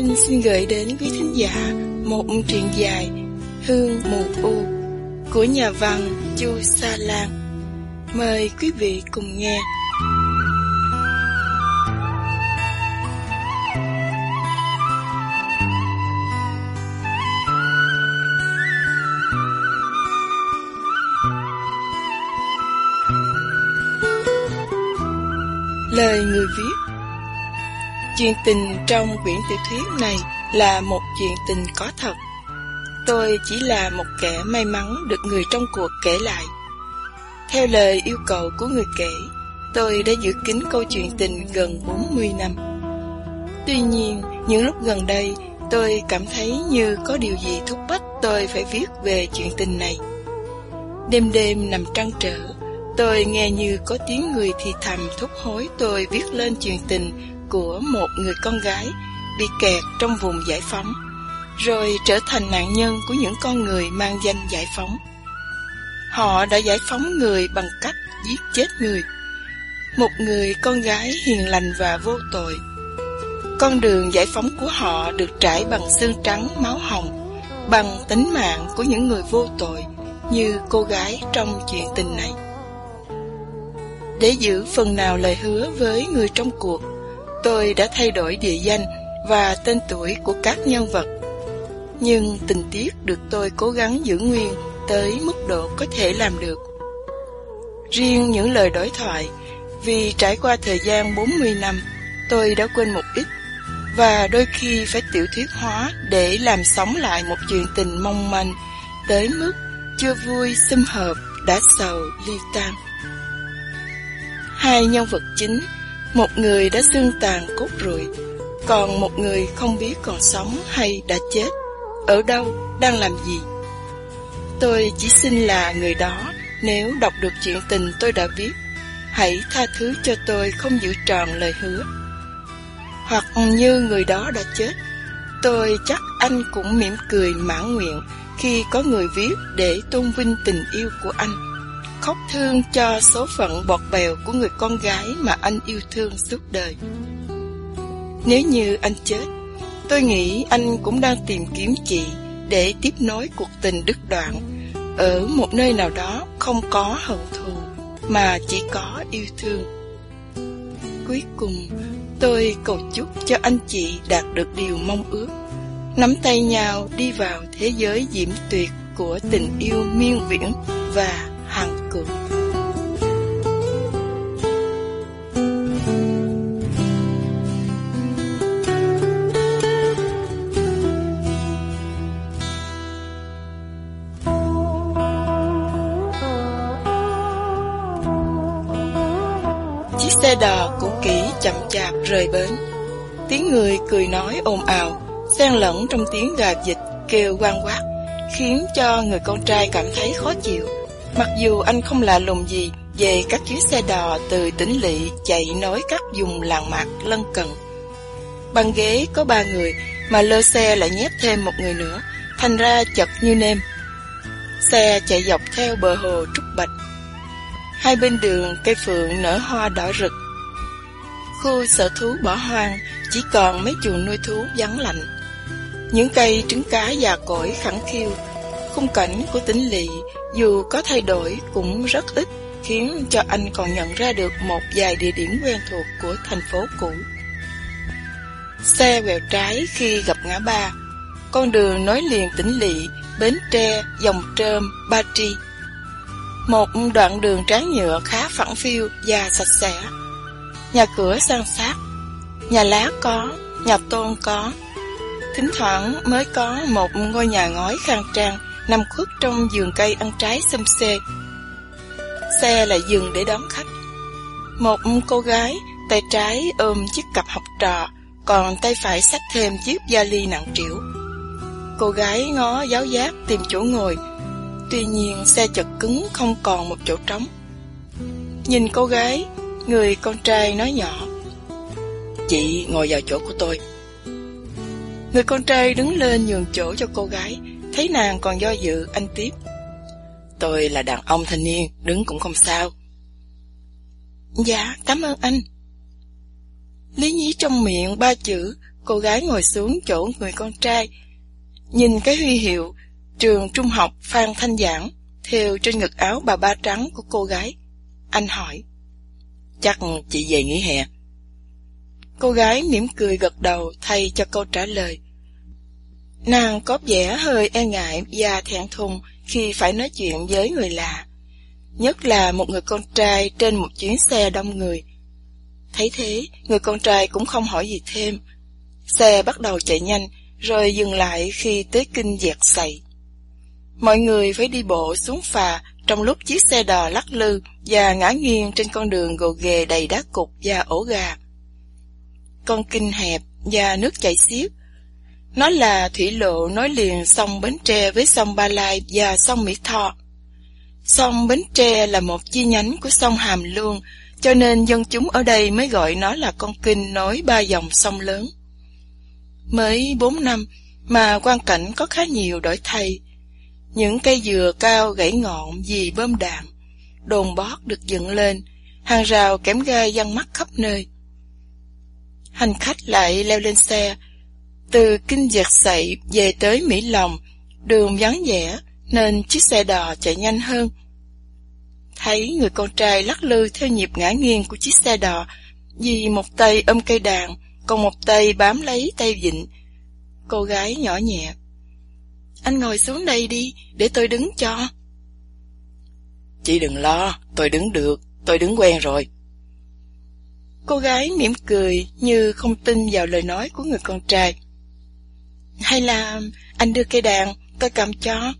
Linh xin gửi đến quý thính giả một truyện dài Hương Mù U của nhà văn Chu Sa Lan. Mời quý vị cùng nghe. Lời người viết Chuyện tình trong quyển tiểu thuyết này là một chuyện tình có thật. Tôi chỉ là một kẻ may mắn được người trong cuộc kể lại. Theo lời yêu cầu của người kể, tôi đã giữ kín câu chuyện tình gần 40 năm. Tuy nhiên, những lúc gần đây, tôi cảm thấy như có điều gì thúc bách tôi phải viết về chuyện tình này. Đêm đêm nằm trăn trở, tôi nghe như có tiếng người thì thầm thúc hối tôi viết lên chuyện tình của một người con gái bị kẹt trong vùng giải phóng, rồi trở thành nạn nhân của những con người mang danh giải phóng. Họ đã giải phóng người bằng cách giết chết người. Một người con gái hiền lành và vô tội. Con đường giải phóng của họ được trải bằng xương trắng máu hồng, bằng tính mạng của những người vô tội như cô gái trong chuyện tình này. Để giữ phần nào lời hứa với người trong cuộc, tôi đã thay đổi địa danh và tên tuổi của các nhân vật. Nhưng tình tiết được tôi cố gắng giữ nguyên tới mức độ có thể làm được. Riêng những lời đối thoại, vì trải qua thời gian 40 năm, tôi đã quên một ít, và đôi khi phải tiểu thuyết hóa để làm sống lại một chuyện tình mong manh, tới mức chưa vui xâm hợp đã sầu ly tan. Hai nhân vật chính một người đã xương tàn cốt rụi, còn một người không biết còn sống hay đã chết, ở đâu, đang làm gì. Tôi chỉ xin là người đó, nếu đọc được chuyện tình tôi đã viết, hãy tha thứ cho tôi không giữ tròn lời hứa. Hoặc như người đó đã chết, tôi chắc anh cũng mỉm cười mãn nguyện khi có người viết để tôn vinh tình yêu của anh khóc thương cho số phận bọt bèo của người con gái mà anh yêu thương suốt đời. Nếu như anh chết, tôi nghĩ anh cũng đang tìm kiếm chị để tiếp nối cuộc tình đứt đoạn ở một nơi nào đó không có hận thù mà chỉ có yêu thương. Cuối cùng, tôi cầu chúc cho anh chị đạt được điều mong ước, nắm tay nhau đi vào thế giới diễm tuyệt của tình yêu miên viễn và hằng cười Chiếc xe đò cũ kỹ chậm chạp rời bến. Tiếng người cười nói ồn ào, xen lẫn trong tiếng gà dịch kêu quang quát, khiến cho người con trai cảm thấy khó chịu. Mặc dù anh không lạ lùng gì về các chuyến xe đò từ tỉnh lỵ chạy nối các vùng làng mạc lân cận. băng ghế có ba người mà lơ xe lại nhét thêm một người nữa, thành ra chật như nêm. Xe chạy dọc theo bờ hồ Trúc Bạch. Hai bên đường cây phượng nở hoa đỏ rực. Khu sở thú bỏ hoang chỉ còn mấy chuồng nuôi thú vắng lạnh. Những cây trứng cá già cỗi khẳng khiu, khung cảnh của tỉnh lỵ dù có thay đổi cũng rất ít, khiến cho anh còn nhận ra được một vài địa điểm quen thuộc của thành phố cũ. Xe quẹo trái khi gặp ngã ba, con đường nối liền tỉnh lỵ, Bến Tre, Dòng Trơm, Ba Tri. Một đoạn đường tráng nhựa khá phẳng phiu và sạch sẽ. Nhà cửa san sát, nhà lá có, nhà tôn có. Thỉnh thoảng mới có một ngôi nhà ngói khang trang nằm khuất trong vườn cây ăn trái xâm xê. Xe lại dừng để đón khách. Một cô gái, tay trái ôm chiếc cặp học trò, còn tay phải xách thêm chiếc vali nặng trĩu. Cô gái ngó giáo giác tìm chỗ ngồi, tuy nhiên xe chật cứng không còn một chỗ trống. Nhìn cô gái, người con trai nói nhỏ. Chị ngồi vào chỗ của tôi. Người con trai đứng lên nhường chỗ cho cô gái, Thấy nàng còn do dự, anh tiếp. Tôi là đàn ông thanh niên, đứng cũng không sao. Dạ, cảm ơn anh. Lý nhí trong miệng ba chữ, cô gái ngồi xuống chỗ người con trai. Nhìn cái huy hiệu trường trung học Phan Thanh Giảng theo trên ngực áo bà ba trắng của cô gái. Anh hỏi. Chắc chị về nghỉ hè. Cô gái mỉm cười gật đầu thay cho câu trả lời. Nàng có vẻ hơi e ngại và thẹn thùng khi phải nói chuyện với người lạ. Nhất là một người con trai trên một chuyến xe đông người. Thấy thế, người con trai cũng không hỏi gì thêm. Xe bắt đầu chạy nhanh, rồi dừng lại khi tới kinh dẹt sậy. Mọi người phải đi bộ xuống phà trong lúc chiếc xe đò lắc lư và ngã nghiêng trên con đường gồ ghề đầy đá cục và ổ gà. Con kinh hẹp và nước chảy xiết. Nó là thủy lộ nối liền sông Bến Tre với sông Ba Lai và sông Mỹ Tho. Sông Bến Tre là một chi nhánh của sông Hàm Luông, cho nên dân chúng ở đây mới gọi nó là con kinh nối ba dòng sông lớn. Mới bốn năm mà quan cảnh có khá nhiều đổi thay. Những cây dừa cao gãy ngọn vì bơm đạm, đồn bót được dựng lên, hàng rào kém gai văng mắt khắp nơi. Hành khách lại leo lên xe, từ Kinh Giật Sậy về tới Mỹ Lòng, đường vắng vẻ nên chiếc xe đò chạy nhanh hơn. Thấy người con trai lắc lư theo nhịp ngã nghiêng của chiếc xe đò, vì một tay ôm cây đàn, còn một tay bám lấy tay vịnh Cô gái nhỏ nhẹ. Anh ngồi xuống đây đi, để tôi đứng cho. Chị đừng lo, tôi đứng được, tôi đứng quen rồi. Cô gái mỉm cười như không tin vào lời nói của người con trai. Hay là anh đưa cây đàn, tôi cầm cho.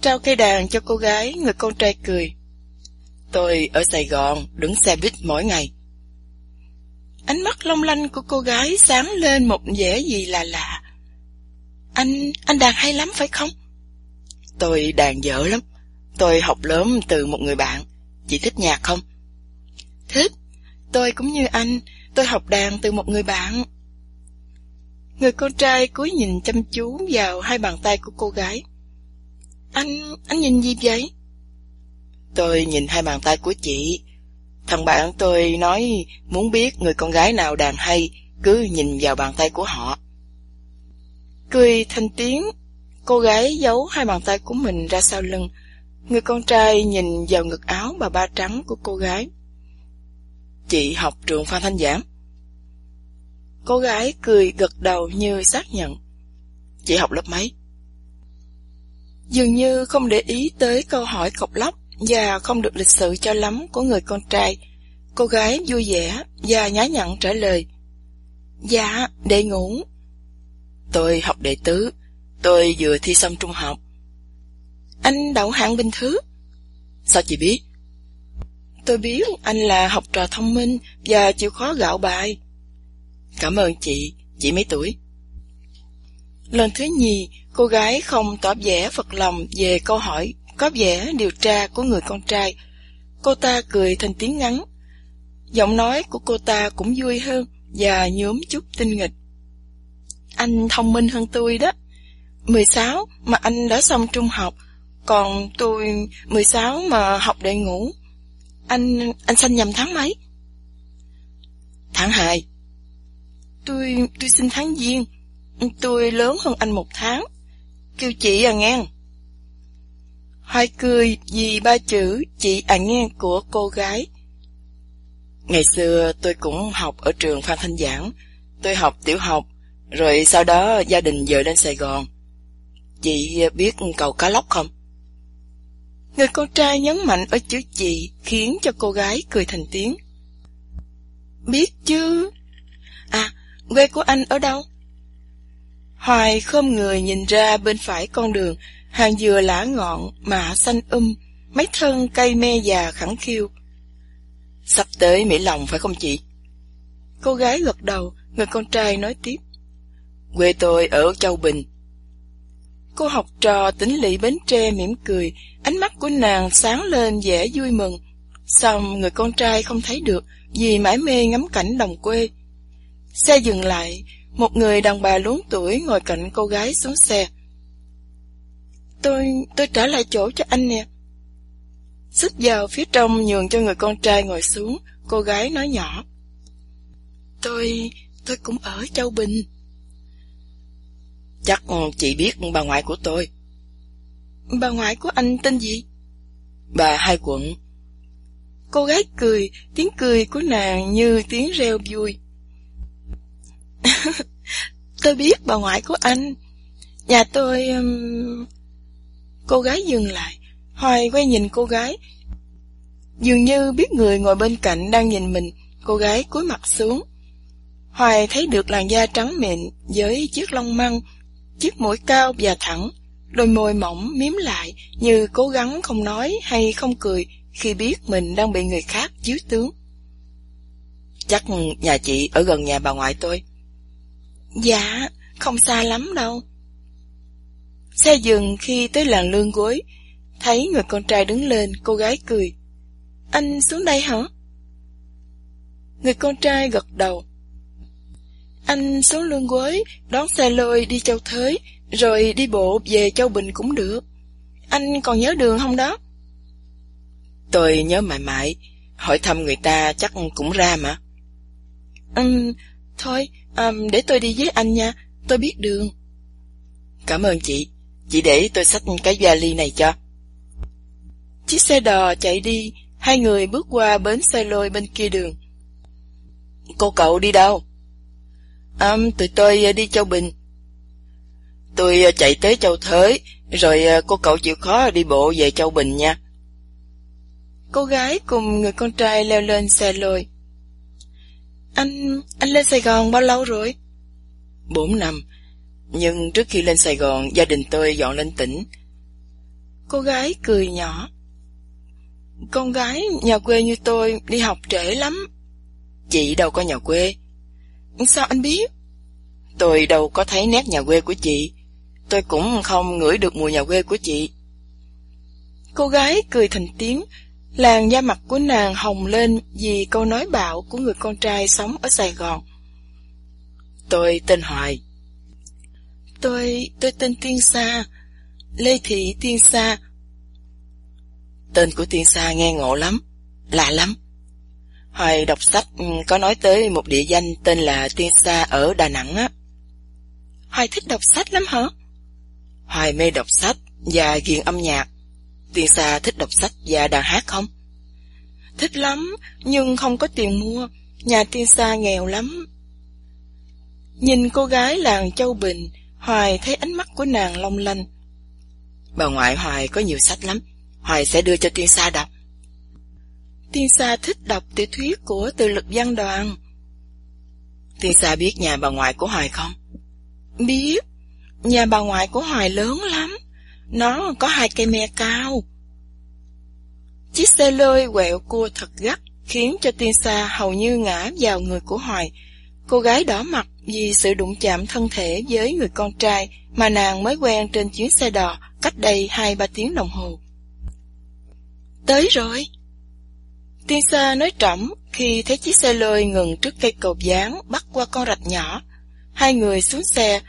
Trao cây đàn cho cô gái, người con trai cười. Tôi ở Sài Gòn, đứng xe buýt mỗi ngày. Ánh mắt long lanh của cô gái sáng lên một vẻ gì là lạ. Anh, anh đàn hay lắm phải không? Tôi đàn dở lắm. Tôi học lớn từ một người bạn. Chị thích nhạc không? Thích. Tôi cũng như anh, tôi học đàn từ một người bạn. Người con trai cúi nhìn chăm chú vào hai bàn tay của cô gái. Anh, anh nhìn gì vậy? Tôi nhìn hai bàn tay của chị. Thằng bạn tôi nói muốn biết người con gái nào đàn hay, cứ nhìn vào bàn tay của họ. Cười thành tiếng, cô gái giấu hai bàn tay của mình ra sau lưng. Người con trai nhìn vào ngực áo bà ba trắng của cô gái. Chị học trường Phan Thanh Giảng. Cô gái cười gật đầu như xác nhận. Chị học lớp mấy? Dường như không để ý tới câu hỏi cọc lóc và không được lịch sự cho lắm của người con trai. Cô gái vui vẻ và nhã nhặn trả lời. Dạ, đệ ngủ. Tôi học đệ tứ. Tôi vừa thi xong trung học. Anh đậu hạng bình thứ. Sao chị biết? Tôi biết anh là học trò thông minh và chịu khó gạo bài. Cảm ơn chị. Chị mấy tuổi? Lần thứ nhì, cô gái không tỏ vẻ phật lòng về câu hỏi có vẻ điều tra của người con trai. Cô ta cười thành tiếng ngắn. Giọng nói của cô ta cũng vui hơn và nhuốm chút tinh nghịch. Anh thông minh hơn tôi đó. 16 mà anh đã xong trung học, còn tôi 16 mà học đại ngũ. Anh anh sinh nhầm tháng mấy? Tháng 2. Tôi tôi sinh tháng giêng. Tôi lớn hơn anh một tháng. Kêu chị à nghe. Hoài cười vì ba chữ chị à nghe của cô gái. Ngày xưa tôi cũng học ở trường Phan Thanh Giảng. Tôi học tiểu học, rồi sau đó gia đình dời lên Sài Gòn. Chị biết cầu cá lóc không? Người con trai nhấn mạnh ở chữ chị khiến cho cô gái cười thành tiếng. Biết chứ. À, quê của anh ở đâu? Hoài khom người nhìn ra bên phải con đường, hàng dừa lá ngọn, mạ xanh um, mấy thân cây me già khẳng khiu. Sắp tới Mỹ Lòng phải không chị? Cô gái gật đầu, người con trai nói tiếp. Quê tôi ở Châu Bình. Cô học trò tính lỵ Bến Tre mỉm cười, ánh mắt của nàng sáng lên vẻ vui mừng. Xong người con trai không thấy được vì mãi mê ngắm cảnh đồng quê. Xe dừng lại, một người đàn bà lớn tuổi ngồi cạnh cô gái xuống xe. Tôi, tôi trả lại chỗ cho anh nè. Xích vào phía trong nhường cho người con trai ngồi xuống, cô gái nói nhỏ. Tôi, tôi cũng ở Châu Bình. Chắc chị biết bà ngoại của tôi. Bà ngoại của anh tên gì? Bà Hai Quận. Cô gái cười, tiếng cười của nàng như tiếng reo vui. tôi biết bà ngoại của anh. Nhà tôi... Um... Cô gái dừng lại, Hoài quay nhìn cô gái. Dường như biết người ngồi bên cạnh đang nhìn mình, cô gái cúi mặt xuống. Hoài thấy được làn da trắng mịn với chiếc lông măng, chiếc mũi cao và thẳng, đôi môi mỏng miếm lại như cố gắng không nói hay không cười khi biết mình đang bị người khác chiếu tướng. Chắc nhà chị ở gần nhà bà ngoại tôi. Dạ, không xa lắm đâu. Xe dừng khi tới làng lương gối, thấy người con trai đứng lên, cô gái cười. Anh xuống đây hả? Người con trai gật đầu. Anh xuống lương gối, đón xe lôi đi châu Thới, rồi đi bộ về châu Bình cũng được. Anh còn nhớ đường không đó? Tôi nhớ mãi mãi, hỏi thăm người ta chắc cũng ra mà. Um, thôi, um, để tôi đi với anh nha, tôi biết đường. Cảm ơn chị, chị để tôi xách cái vali này cho. Chiếc xe đò chạy đi, hai người bước qua bến xe lôi bên kia đường. Cô cậu đi đâu? À, tụi tôi đi Châu Bình. Tôi chạy tới Châu Thới, rồi cô cậu chịu khó đi bộ về Châu Bình nha. Cô gái cùng người con trai leo lên xe lôi. Anh, anh lên Sài Gòn bao lâu rồi? Bốn năm. Nhưng trước khi lên Sài Gòn, gia đình tôi dọn lên tỉnh. Cô gái cười nhỏ. Con gái nhà quê như tôi đi học trễ lắm. Chị đâu có nhà quê. Sao anh biết? Tôi đâu có thấy nét nhà quê của chị. Tôi cũng không ngửi được mùi nhà quê của chị. Cô gái cười thành tiếng, làn da mặt của nàng hồng lên vì câu nói bạo của người con trai sống ở Sài Gòn. Tôi tên Hoài. Tôi, tôi tên Tiên Sa, Lê Thị Tiên Sa. Tên của Tiên Sa nghe ngộ lắm, lạ lắm. Hoài đọc sách ừ, có nói tới một địa danh tên là Tiên Sa ở Đà Nẵng á. Hoài thích đọc sách lắm hả? Hoài mê đọc sách và ghiền âm nhạc. Tiên Sa thích đọc sách và đàn hát không? Thích lắm, nhưng không có tiền mua. Nhà Tiên Sa nghèo lắm. Nhìn cô gái làng Châu Bình, Hoài thấy ánh mắt của nàng long lanh. Bà ngoại Hoài có nhiều sách lắm, Hoài sẽ đưa cho Tiên Sa đọc. Tiên Sa thích đọc tiểu thuyết của từ lực văn đoàn. Tiên Sa biết nhà bà ngoại của Hoài không? Biết, nhà bà ngoại của Hoài lớn lắm, nó có hai cây me cao. Chiếc xe lơi quẹo cua thật gắt, khiến cho Tiên Sa hầu như ngã vào người của Hoài. Cô gái đỏ mặt vì sự đụng chạm thân thể với người con trai mà nàng mới quen trên chuyến xe đò cách đây hai ba tiếng đồng hồ. Tới rồi! Tiên Sa nói trỏng khi thấy chiếc xe lôi ngừng trước cây cầu dáng bắt qua con rạch nhỏ. Hai người xuống xe.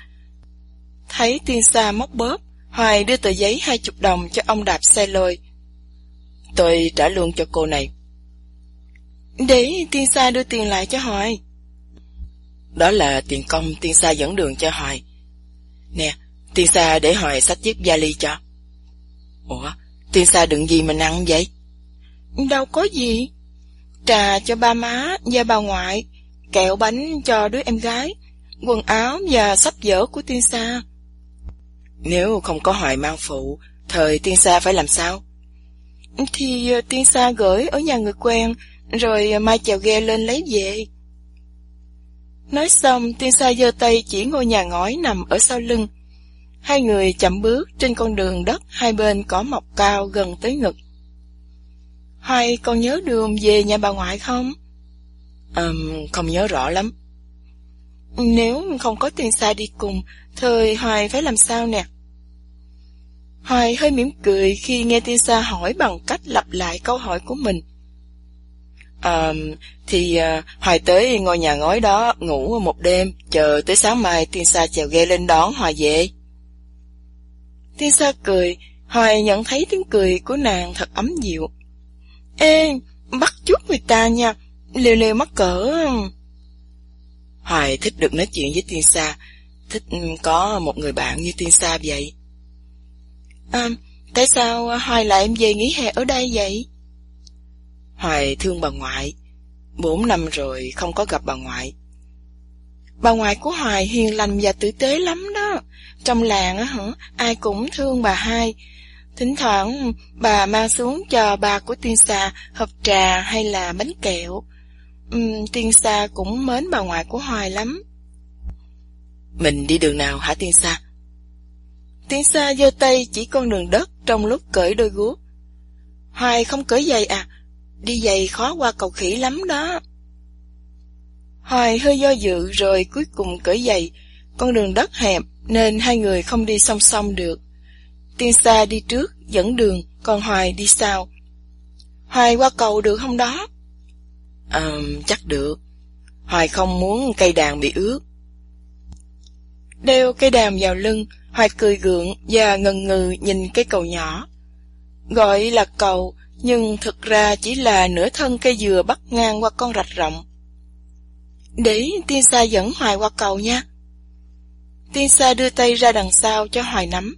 Thấy Tiên Sa móc bóp, Hoài đưa tờ giấy hai chục đồng cho ông đạp xe lôi. Tôi trả luôn cho cô này. Để Tiên Sa đưa tiền lại cho Hoài. Đó là tiền công Tiên Sa dẫn đường cho Hoài. Nè, Tiên Sa để Hoài sách chiếc vali cho. Ủa, Tiên Sa đựng gì mà nặng vậy? Đâu có gì. Trà cho ba má và bà ngoại, kẹo bánh cho đứa em gái, quần áo và sách vở của tiên sa. Nếu không có hoài mang phụ, thời tiên sa phải làm sao? Thì ờ, tiên sa gửi ở nhà người quen, rồi ờ, mai chèo ghe lên lấy về. Nói xong, tiên sa giơ tay chỉ ngôi nhà ngói nằm ở sau lưng. Hai người chậm bước trên con đường đất hai bên có mọc cao gần tới ngực. Hoài còn nhớ đường về nhà bà ngoại không? Um, không nhớ rõ lắm. Nếu không có tiền xa đi cùng, thời Hoài phải làm sao nè? Hoài hơi mỉm cười khi nghe tiên sa hỏi bằng cách lặp lại câu hỏi của mình. À, thì à, Hoài tới ngôi nhà ngói đó ngủ một đêm, chờ tới sáng mai tiên sa chèo ghe lên đón Hoài về. Tiên sa cười, Hoài nhận thấy tiếng cười của nàng thật ấm dịu. Ê, bắt chút người ta nha, liều liều mắc cỡ. Hoài thích được nói chuyện với tiên sa, thích ừ, có một người bạn như tiên sa vậy. À, tại sao Hoài lại em về nghỉ hè ở đây vậy? Hoài thương bà ngoại, bốn năm rồi không có gặp bà ngoại. Bà ngoại của Hoài hiền lành và tử tế lắm đó. Trong làng á hả, ai cũng thương bà hai. Thỉnh thoảng bà mang xuống cho bà của tiên sa hộp trà hay là bánh kẹo. Uhm, tiên sa cũng mến bà ngoại của Hoài lắm. Mình đi đường nào hả tiên sa? Tiên sa giơ tay chỉ con đường đất trong lúc cởi đôi guốc. Hoài không cởi giày à? Đi giày khó qua cầu khỉ lắm đó. Hoài hơi do dự rồi cuối cùng cởi giày. Con đường đất hẹp nên hai người không đi song song được. Tiên Sa đi trước, dẫn đường, còn Hoài đi sau. Hoài qua cầu được không đó? À, chắc được. Hoài không muốn cây đàn bị ướt. Đeo cây đàn vào lưng, Hoài cười gượng và ngần ngừ nhìn cây cầu nhỏ. Gọi là cầu, nhưng thực ra chỉ là nửa thân cây dừa bắt ngang qua con rạch rộng. Để tiên sa dẫn Hoài qua cầu nha. Tiên sa đưa tay ra đằng sau cho Hoài nắm.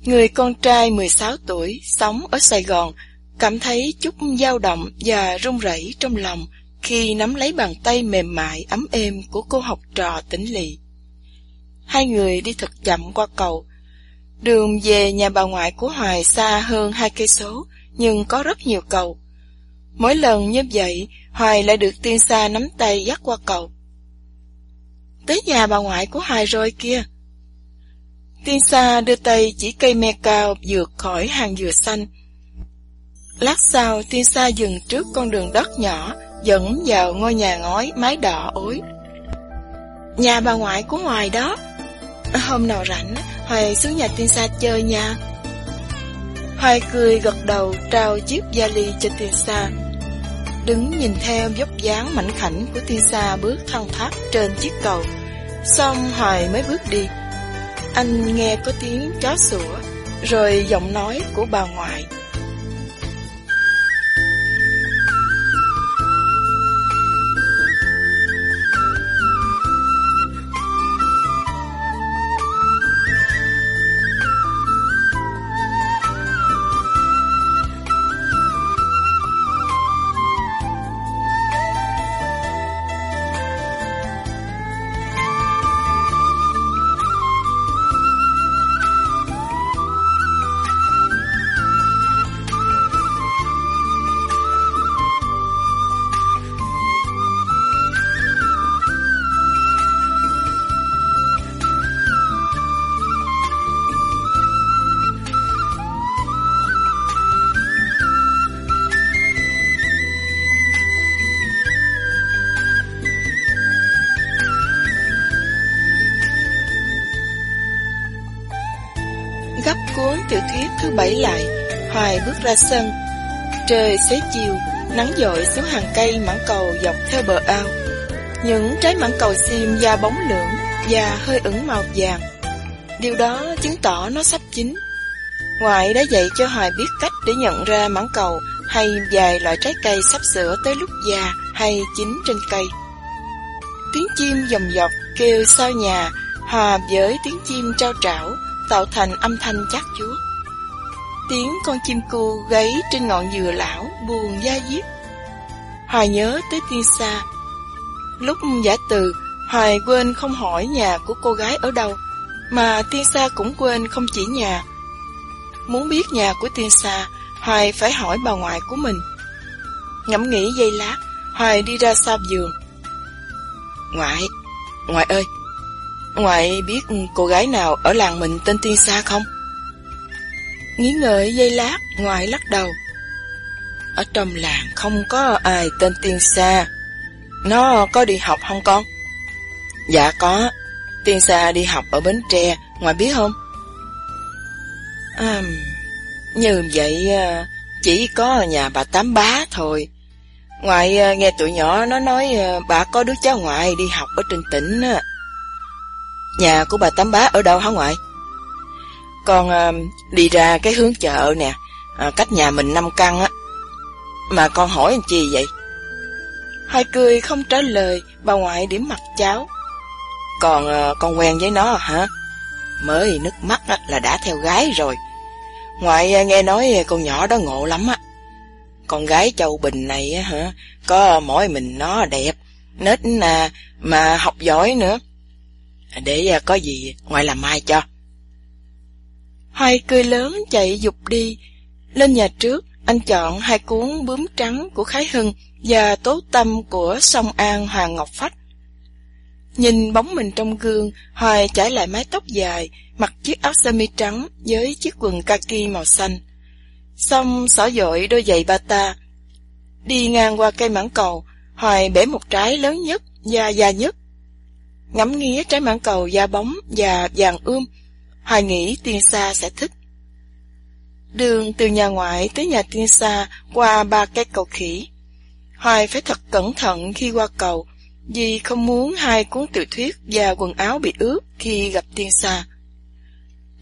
Người con trai 16 tuổi sống ở Sài Gòn cảm thấy chút dao động và run rẩy trong lòng khi nắm lấy bàn tay mềm mại ấm êm của cô học trò tỉnh lì. Hai người đi thật chậm qua cầu. Đường về nhà bà ngoại của Hoài xa hơn hai cây số, nhưng có rất nhiều cầu. Mỗi lần như vậy, Hoài lại được tiên xa nắm tay dắt qua cầu. Tới nhà bà ngoại của Hoài rồi kia. Tiên xa đưa tay chỉ cây me cao vượt khỏi hàng dừa xanh. Lát sau, tiên sa dừng trước con đường đất nhỏ, dẫn vào ngôi nhà ngói mái đỏ ối. Nhà bà ngoại của ngoài đó. Hôm nào rảnh, Hoài xuống nhà tiên sa chơi nha. Hoài cười gật đầu trao chiếc vali cho tiên sa. đứng nhìn theo dốc dáng mảnh khảnh của tiên sa bước thăng thoát trên chiếc cầu. Xong Hoài mới bước đi. Anh nghe có tiếng chó sủa, rồi giọng nói của bà ngoại. Bẫy bảy lại, Hoài bước ra sân. Trời xế chiều, nắng dội xuống hàng cây mảng cầu dọc theo bờ ao. Những trái mảng cầu xiêm da bóng lưỡng và hơi ửng màu vàng. Điều đó chứng tỏ nó sắp chín. Ngoại đã dạy cho Hoài biết cách để nhận ra mảng cầu hay vài loại trái cây sắp sửa tới lúc già hay chín trên cây. Tiếng chim dòng dọc kêu sao nhà hòa với tiếng chim trao trảo tạo thành âm thanh chát chúa. Tiếng con chim cu gáy trên ngọn dừa lão buồn da diết. Hoài nhớ tới tiên xa. Lúc giả từ, Hoài quên không hỏi nhà của cô gái ở đâu, mà tiên xa cũng quên không chỉ nhà. Muốn biết nhà của tiên xa, Hoài phải hỏi bà ngoại của mình. Ngẫm nghĩ giây lát, Hoài đi ra sau giường. Ngoại, ngoại ơi, Ngoại biết cô gái nào ở làng mình tên Tiên Sa không? Nghĩ ngợi giây lát, ngoại lắc đầu. Ở trong làng không có ai tên Tiên Sa. Nó có đi học không con? Dạ có. Tiên Sa đi học ở Bến Tre, ngoại biết không? À, như vậy ờ, chỉ có nhà bà Tám Bá thôi. Ngoại ờ, nghe tụi nhỏ nó nói ờ, bà có đứa cháu ngoại đi học ở trên tỉnh. Nhà của bà Tám Bá ở đâu hả ngoại? Con à, đi ra cái hướng chợ nè, à, cách nhà mình năm căn á. Mà con hỏi anh chi vậy? Hai cười không trả lời bà ngoại điểm mặt cháu. Còn à, con quen với nó hả? Mới nước mắt là đã theo gái rồi. Ngoại nghe nói con nhỏ đó ngộ lắm á. Con gái Châu Bình này hả, có mỗi mình nó đẹp, nết nà mà học giỏi nữa. Để có gì ngoại làm mai cho. Hoài cười lớn chạy dục đi. Lên nhà trước, anh chọn hai cuốn bướm trắng của Khái Hưng và Tố Tâm của Song An Hoàng Ngọc Phách. Nhìn bóng mình trong gương, Hoài trải lại mái tóc dài, mặc chiếc áo sơ mi trắng với chiếc quần kaki màu xanh. Xong xỏ dội đôi giày bata. Đi ngang qua cây mãng cầu, Hoài bẻ một trái lớn nhất da già nhất. Ngắm nghía trái mãng cầu da bóng và vàng ươm, Hoài nghĩ tiên sa sẽ thích. Đường từ nhà ngoại tới nhà tiên sa qua ba cái cầu khỉ. Hoài phải thật cẩn thận khi qua cầu, vì không muốn hai cuốn tiểu thuyết và quần áo bị ướt khi gặp tiên sa.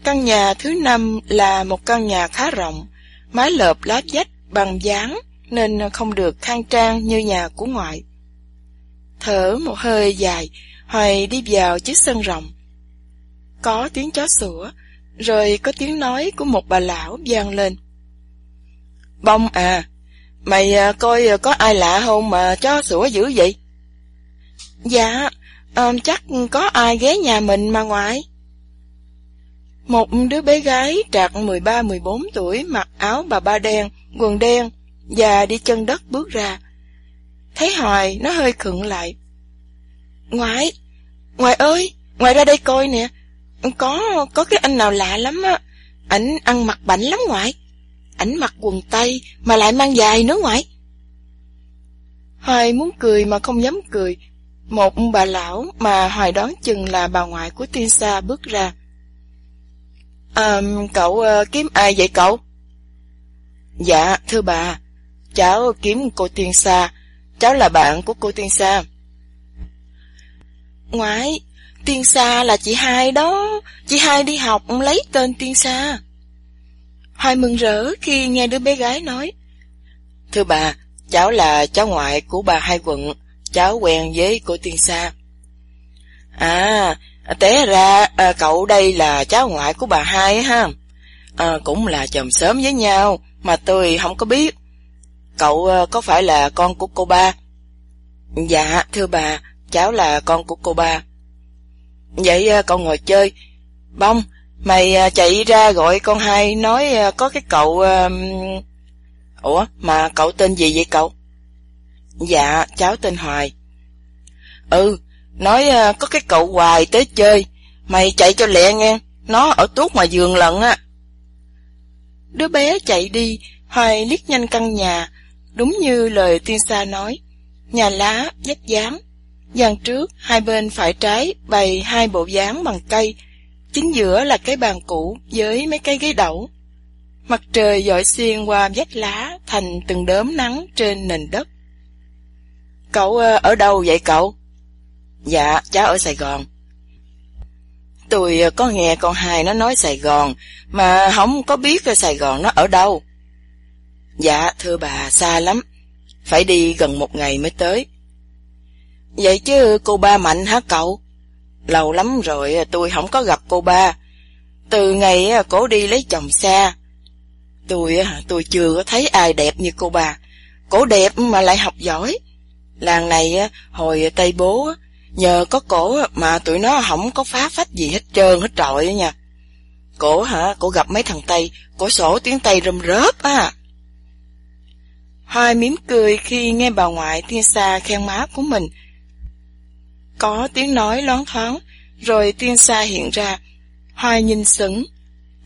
Căn nhà thứ năm là một căn nhà khá rộng, mái lợp lá dách bằng dáng nên không được khang trang như nhà của ngoại. Thở một hơi dài, Hoài đi vào chiếc sân rộng. Có tiếng chó sủa, rồi có tiếng nói của một bà lão vang lên. Bông à, mày à, coi à, có ai lạ không mà chó sủa dữ vậy? Dạ, um, chắc có ai ghé nhà mình mà ngoại. Một đứa bé gái trạc 13-14 tuổi mặc áo bà ba đen, quần đen và đi chân đất bước ra. Thấy Hoài, nó hơi khựng lại. Ngoại, ngoại ơi, ngoại ra đây coi nè. Có, có cái anh nào lạ lắm á. Ảnh ăn mặc bảnh lắm ngoại. Ảnh mặc quần tây mà lại mang dài nữa ngoại. Hoài muốn cười mà không dám cười. Một bà lão mà Hoài đoán chừng là bà ngoại của tiên sa bước ra. À, cậu uh, kiếm ai vậy cậu? Dạ, thưa bà, cháu kiếm cô tiên sa, cháu là bạn của cô tiên sa. Ngoại, tiên sa là chị hai đó, chị hai đi học lấy tên tiên sa. Hoài mừng rỡ khi nghe đứa bé gái nói. Thưa bà, cháu là cháu ngoại của bà hai quận, cháu quen với cô tiên sa. À, té ra à, cậu đây là cháu ngoại của bà hai ha. À, cũng là chồng sớm với nhau, mà tôi không có biết. Cậu à, có phải là con của cô ba? Dạ, thưa bà, cháu là con của cô ba. Vậy à, con ngồi chơi. Bông, mày à, chạy ra gọi con hai nói à, có cái cậu... Ủa, mà cậu tên gì vậy cậu? Dạ, cháu tên Hoài. Ừ, nói có cái cậu Hoài tới chơi, mày chạy cho lẹ nghe, nó ở tuốt ngoài giường lận á. Đứa bé chạy đi, Hoài liếc nhanh căn nhà, đúng như lời tiên sa nói. Nhà lá, vách dáng. Dàn trước, hai bên phải trái bày hai bộ dáng bằng cây, chính giữa là cái bàn cũ với mấy cái ghế đẩu. Mặt trời dọi xuyên qua vách lá thành từng đốm nắng trên nền đất. Cậu ờ, ở đâu vậy cậu? Dạ, cháu ở Sài Gòn. Tôi ờ, có nghe con hai nó nói Sài Gòn, mà không có biết Sài Gòn nó ở đâu. Dạ, thưa bà, xa lắm. Phải đi gần một ngày mới tới. Vậy chứ cô ba Mạnh hả cậu? Lâu lắm rồi tôi không có gặp cô ba. Từ ngày cổ đi lấy chồng xa. Tôi tôi chưa có thấy ai đẹp như cô ba. Cổ đẹp mà lại học giỏi. Làng này hồi Tây Bố nhờ có cổ mà tụi nó không có phá phách gì hết trơn hết trọi nha. Cổ hả, cổ gặp mấy thằng Tây, cổ sổ tiếng Tây râm rớp á. hai mỉm cười khi nghe bà ngoại tiên xa khen má của mình. Có tiếng nói loáng thoáng, rồi tiên xa hiện ra. Hoài nhìn sững.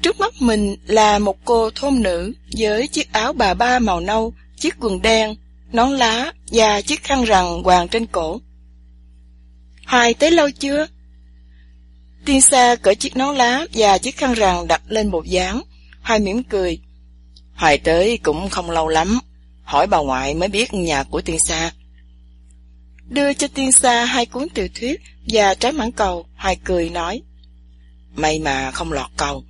Trước mắt mình là một cô thôn nữ với chiếc áo bà ba màu nâu, chiếc quần đen, nón lá và chiếc khăn rằn quàng trên cổ. Hoài tới lâu chưa? Tiên Sa cởi chiếc nón lá và chiếc khăn rằn đặt lên bột dáng. Hoài mỉm cười. Hoài tới cũng không lâu lắm. Hỏi bà ngoại mới biết nhà của Tiên Sa. Đưa cho Tiên Sa hai cuốn tiểu thuyết và trái mãn cầu, Hoài cười nói. May mà không lọt cầu.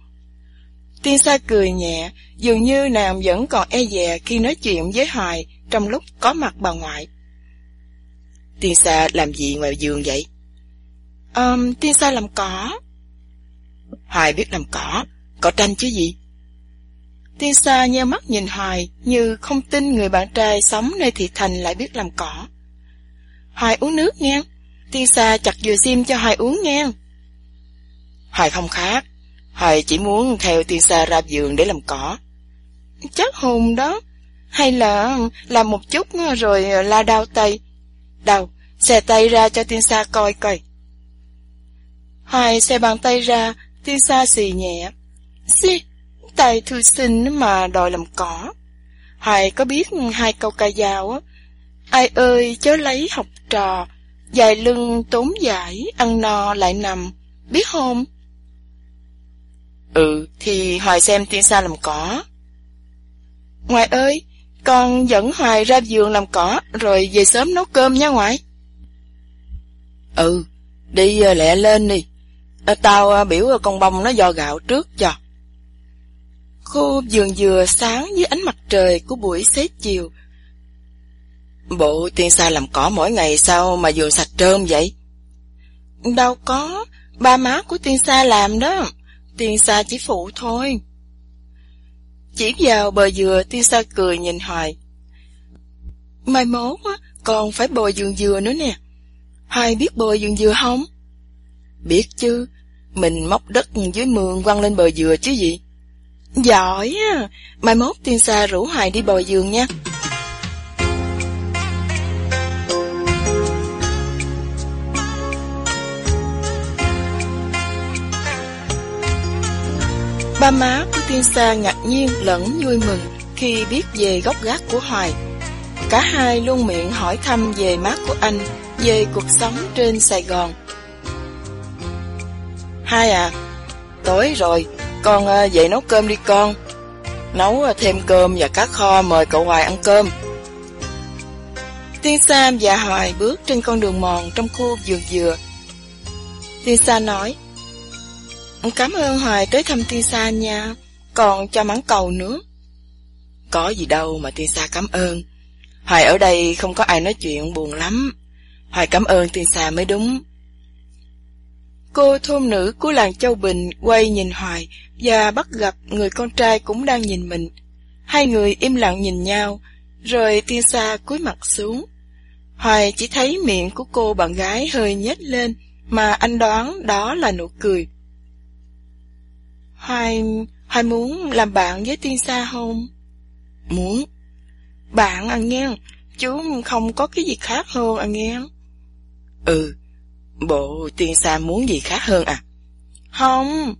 Tiên Sa cười nhẹ, dường như nàng vẫn còn e dè khi nói chuyện với Hoài trong lúc có mặt bà ngoại. Tiên Sa làm gì ngoài giường vậy? Um, tiên Sa làm cỏ. Hoài biết làm cỏ, cỏ tranh chứ gì? Tiên Sa nheo mắt nhìn Hoài như không tin người bạn trai sống nơi thị thành lại biết làm cỏ. Hoài uống nước nghe. Tiên Sa chặt dừa sim cho Hoài uống nghe. Hoài không khác. Hoài chỉ muốn theo Tiên Sa ra giường để làm cỏ. Chắc hùng đó. Hay là làm một chút rồi la đau tay. Đau, xè tay ra cho Tiên Sa coi coi. Hoài xè bàn tay ra, Tiên Sa xì nhẹ. Xì, tay thư sinh mà đòi làm cỏ. Hoài có biết hai câu ca dao á. Ai ơi chớ lấy học trò, dài lưng tốn giải, ăn no lại nằm, biết không? Ừ, thì Hoài xem tiên sa làm cỏ. Ngoại ơi, con dẫn Hoài ra giường làm cỏ, rồi về sớm nấu cơm nha ngoại. Ừ, đi ờ, lẹ lên đi. Ờ, tao ờ, biểu con bông nó do gạo trước cho. Khu vườn dừa sáng dưới ánh mặt trời của buổi xế chiều. Bộ tiên sa làm cỏ mỗi ngày sao mà vườn sạch trơm vậy? Đâu có, ba má của tiên sa làm đó, tiên sa chỉ phụ thôi. Chỉ vào bờ dừa tiên sa cười nhìn Hoài. Mai mốt á, còn phải bồi vườn dừa nữa nè. Hoài biết bồi vườn dừa không? Biết chứ, mình móc đất dưới mương quăng lên bờ dừa chứ gì. Giỏi á, mai mốt tiên sa rủ Hoài đi bồi vườn nha. Ba má của tiên sa ngạc nhiên lẫn vui mừng khi biết về gốc gác của Hoài. Cả hai luôn miệng hỏi thăm về má của anh, về cuộc sống trên Sài Gòn. Hai à, tối rồi, con à, dậy nấu cơm đi con. Nấu à, thêm cơm và cá kho mời cậu Hoài ăn cơm. Tiên Sa và Hoài bước trên con đường mòn trong khu vườn dừa. Tiên Sa nói, Cảm ơn Hoài tới thăm Tiên Sa nha, còn cho mắng cầu nữa. Có gì đâu mà Tiên Sa cảm ơn. Hoài ở đây không có ai nói chuyện buồn lắm. Hoài cảm ơn Tiên Sa mới đúng. Cô thôn nữ của làng Châu Bình quay nhìn Hoài và bắt gặp người con trai cũng đang nhìn mình. Hai người im lặng nhìn nhau, rồi Tiên Sa cúi mặt xuống. Hoài chỉ thấy miệng của cô bạn gái hơi nhếch lên, mà anh đoán đó là nụ cười. Hoài, Hoài muốn làm bạn với tiên sa không? Muốn. Bạn à nghe, chú không có cái gì khác hơn à nghe. Ừ, bộ tiên sa muốn gì khác hơn à? Không.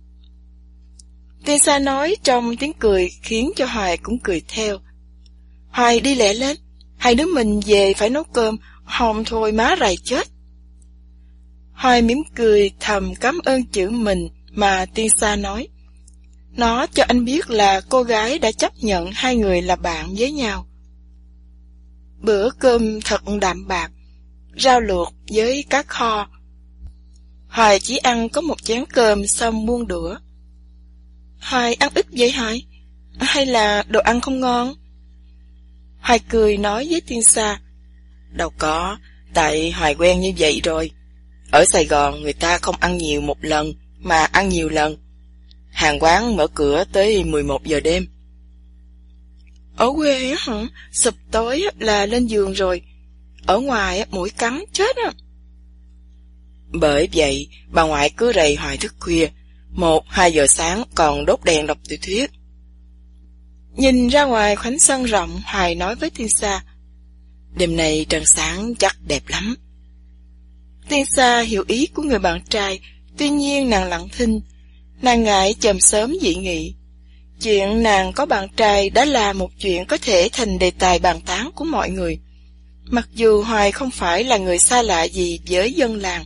Tiên sa nói trong tiếng cười khiến cho Hoài cũng cười theo. Hoài đi lẹ lên, hai đứa mình về phải nấu cơm, hồng thôi má rày chết. Hoài mỉm cười thầm cảm ơn chữ mình mà tiên sa nói. Nó cho anh biết là cô gái đã chấp nhận hai người là bạn với nhau. Bữa cơm thật đạm bạc, rau luộc với cá kho. Hoài chỉ ăn có một chén cơm xong buông đũa. Hoài ăn ít vậy Hoài? Hay là đồ ăn không ngon? Hoài cười nói với tiên sa. Đâu có, tại Hoài quen như vậy rồi. Ở Sài Gòn người ta không ăn nhiều một lần, mà ăn nhiều lần. Hàng quán mở cửa tới 11 giờ đêm. Ở quê á hả? Sụp tối là lên giường rồi. Ở ngoài mũi cắn chết á. Bởi vậy, bà ngoại cứ rầy hoài thức khuya. Một, hai giờ sáng còn đốt đèn đọc tiểu thuyết. Nhìn ra ngoài khoảnh sân rộng, Hoài nói với Tiên Sa. Đêm nay trăng sáng chắc đẹp lắm. Tiên Sa hiểu ý của người bạn trai, tuy nhiên nàng lặng thinh, Nàng ngại chầm sớm dị nghị. Chuyện nàng có bạn trai đã là một chuyện có thể thành đề tài bàn tán của mọi người. Mặc dù Hoài không phải là người xa lạ gì với dân làng,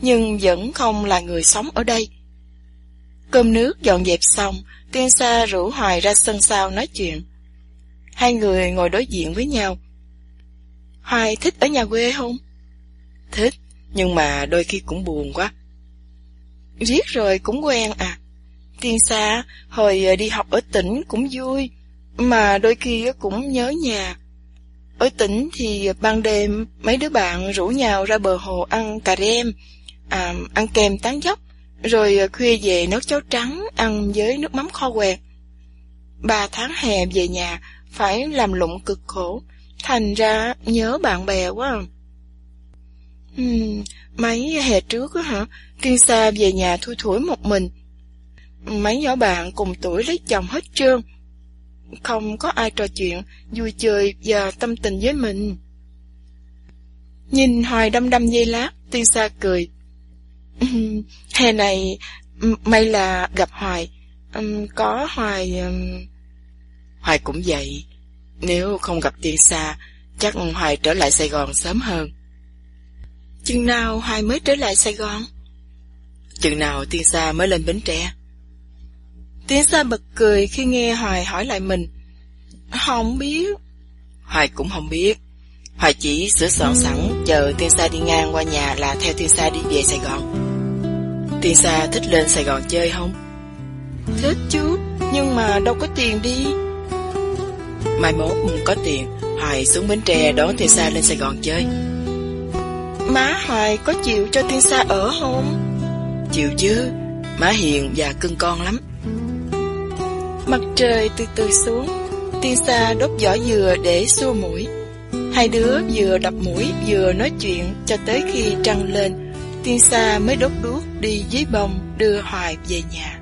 nhưng vẫn không là người sống ở đây. Cơm nước dọn dẹp xong, Tiên Sa rủ Hoài ra sân sau nói chuyện. Hai người ngồi đối diện với nhau. Hoài thích ở nhà quê không? Thích, nhưng mà đôi khi cũng buồn quá. Riết rồi cũng quen à. Tiên xa, hồi ờ, đi học ở tỉnh cũng vui, mà đôi khi cũng nhớ nhà. Ở tỉnh thì ban đêm mấy đứa bạn rủ nhau ra bờ hồ ăn cà rem, à, ăn kem tán dốc, rồi ờ, khuya về nấu cháo trắng ăn với nước mắm kho quẹt. Ba tháng hè về nhà phải làm lụng cực khổ, thành ra nhớ bạn bè quá. Uhm, mấy hè trước á hả, Tiên Sa về nhà thui thủi một mình. Mấy nhỏ bạn cùng tuổi lấy chồng hết trơn. Không có ai trò chuyện, vui chơi và tâm tình với mình. Nhìn Hoài đăm đăm dây lát, Tiên Sa cười. Hè này, may là gặp Hoài. Um, có Hoài... Um... Hoài cũng vậy. Nếu không gặp Tiên Sa, chắc Hoài trở lại Sài Gòn sớm hơn. Chừng nào Hoài mới trở lại Sài Gòn? Chừng nào Tiên Sa mới lên Bến Tre? Tiên Sa bật cười khi nghe Hoài hỏi lại mình. Không biết. Hoài cũng không biết. Hoài chỉ sửa soạn ừ. sẵn chờ Tiên Sa đi ngang qua nhà là theo Tiên Sa đi về Sài Gòn. Tiên Sa thích lên Sài Gòn chơi không? Thích chứ, nhưng mà đâu có tiền đi. Mai mốt có tiền, Hoài xuống Bến Tre đón Tiên Sa lên Sài Gòn chơi. Má Hoài có chịu cho Tiên Sa ở không? Chịu chứ, má hiền và cưng con lắm. Mặt trời từ từ xuống, Tiên Sa đốt vỏ dừa để xua mũi. Hai đứa vừa đập mũi vừa nói chuyện cho tới khi trăng lên, Tiên Sa mới đốt đuốc đi dưới bông đưa Hoài về nhà.